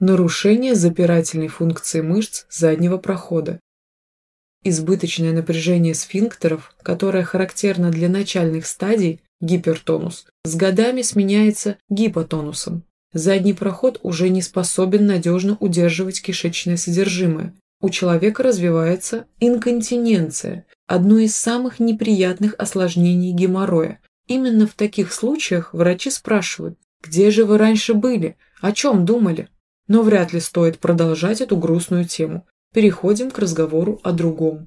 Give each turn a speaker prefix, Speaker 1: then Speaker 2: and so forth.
Speaker 1: Нарушение запирательной функции мышц заднего прохода. Избыточное напряжение сфинктеров, которое характерно для начальных стадий, гипертонус, с годами сменяется гипотонусом. Задний проход уже не способен надежно удерживать кишечное содержимое. У человека развивается инконтиненция, одно из самых неприятных осложнений геморроя. Именно в таких случаях врачи спрашивают, где же вы раньше были, о чем думали? Но вряд ли стоит продолжать эту грустную тему. Переходим к разговору о другом.